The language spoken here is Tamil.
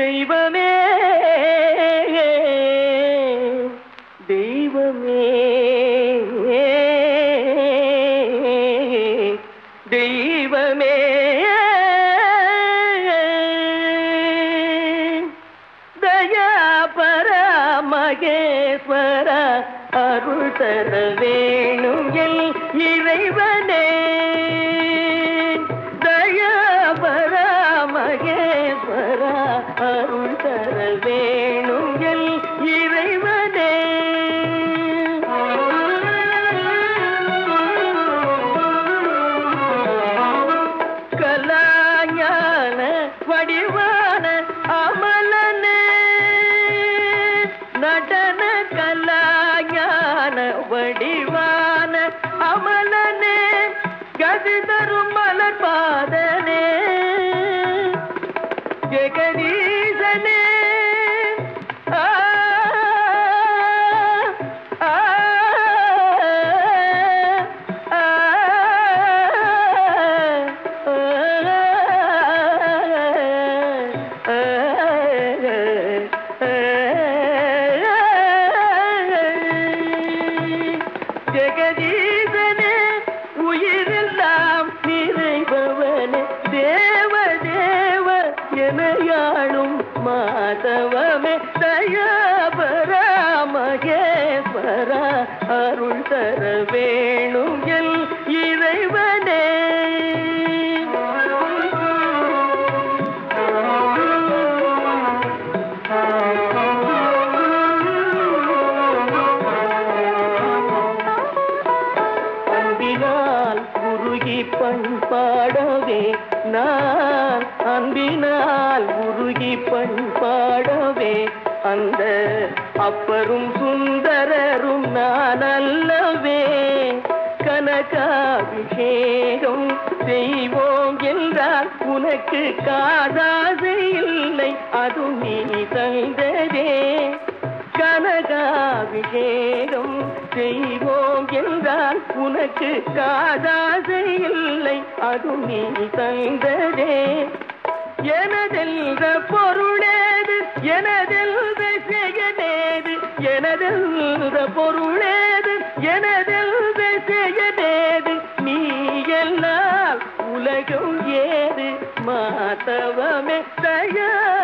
தெய்வமே. தெய்வமே. தெய்வமே. தயா பர மகேஸ்வர அருள் தர வேணும் எல் இறைவனே. அருள் தர வேணும் எல் இறைவனே. கலாஞான வடிவான அமலனே. நடன கலாஞான வடிவான அமலனே. கதி தரும் மலர் பாதனே. ஜெகதீ ஜெகதீசனே உயிரெல்லாம் நிறைபவனே தேவ தேவ எனையாளும் மாதவமே. தயாபர மகேஸ்வர அருள் தர வேணும் எல் இறைவனே. உருகி பண்பாடவே நான் அன்பினால் உருகி பண்பாடவே அந்த அப்பரும் சுந்தரரும் நான் அல்லவே. கனகாபிஷேகம் செய்வோம் என்றால் உனக்கு காதாசை இல்லை அது நீ தந்ததே. கனகாபிஷேகம் செய்வோம் என்றால் உனக்கு காதாசை இல்லை. அது நீ தந்ததே. எனதெல்ல பொருளேது எனதெல்ல செயலேது எனதெல்ல பொருளேது எனதெல்ல செயலேது நீ எல்லாம் உலகம் ஏது மாதவமே தயார்